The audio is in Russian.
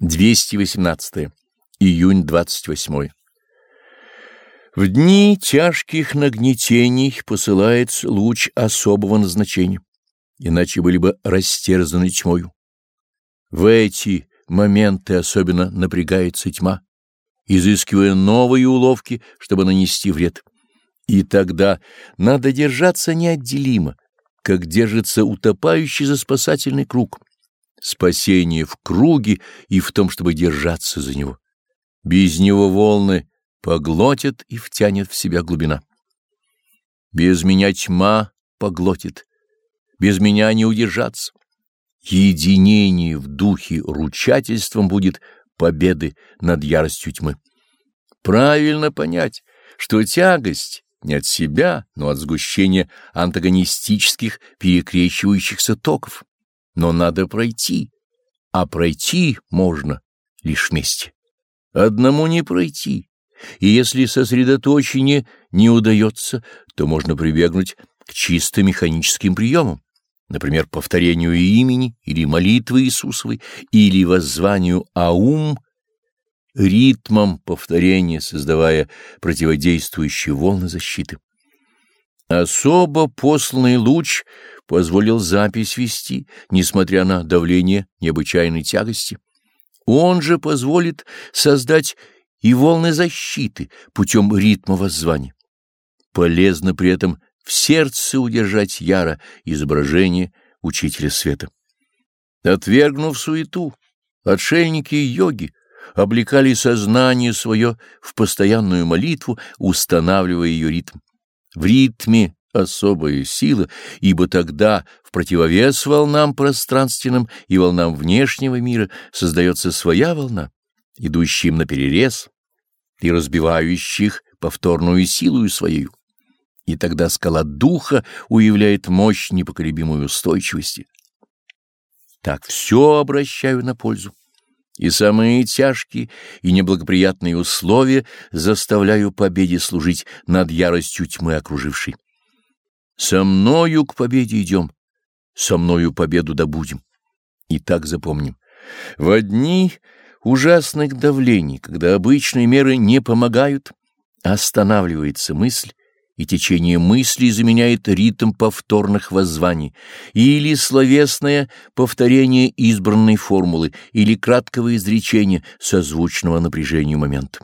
218. Июнь 28. В дни тяжких нагнетений посылается луч особого назначения, иначе были бы растерзаны тьмою. В эти моменты особенно напрягается тьма, изыскивая новые уловки, чтобы нанести вред. И тогда надо держаться неотделимо, как держится утопающий за спасательный круг — спасение в круге и в том, чтобы держаться за него. Без него волны поглотят и втянет в себя глубина. Без меня тьма поглотит, без меня не удержаться. Единение в духе ручательством будет победы над яростью тьмы. Правильно понять, что тягость не от себя, но от сгущения антагонистических перекрещивающихся токов но надо пройти, а пройти можно лишь вместе. Одному не пройти, и если сосредоточение не удается, то можно прибегнуть к чисто механическим приемам, например, повторению имени или молитвы Иисусовой, или воззванию «Аум», ритмом повторения, создавая противодействующие волны защиты. Особо посланный луч позволил запись вести, несмотря на давление необычайной тягости. Он же позволит создать и волны защиты путем ритма воззвания. Полезно при этом в сердце удержать яро изображение учителя света. Отвергнув суету, отшельники и йоги облекали сознание свое в постоянную молитву, устанавливая ее ритм. В ритме особая сила, ибо тогда в противовес волнам пространственным и волнам внешнего мира создается своя волна, идущая им наперерез и разбивающих повторную силу своей. И тогда скала духа уявляет мощь непоколебимой устойчивости. Так все обращаю на пользу и самые тяжкие и неблагоприятные условия заставляю победе служить над яростью тьмы окружившей. Со мною к победе идем, со мною победу добудем. И так запомним. В одни ужасных давлений, когда обычные меры не помогают, останавливается мысль, и течение мыслей заменяет ритм повторных воззваний, или словесное повторение избранной формулы, или краткого изречения созвучного напряжению момента.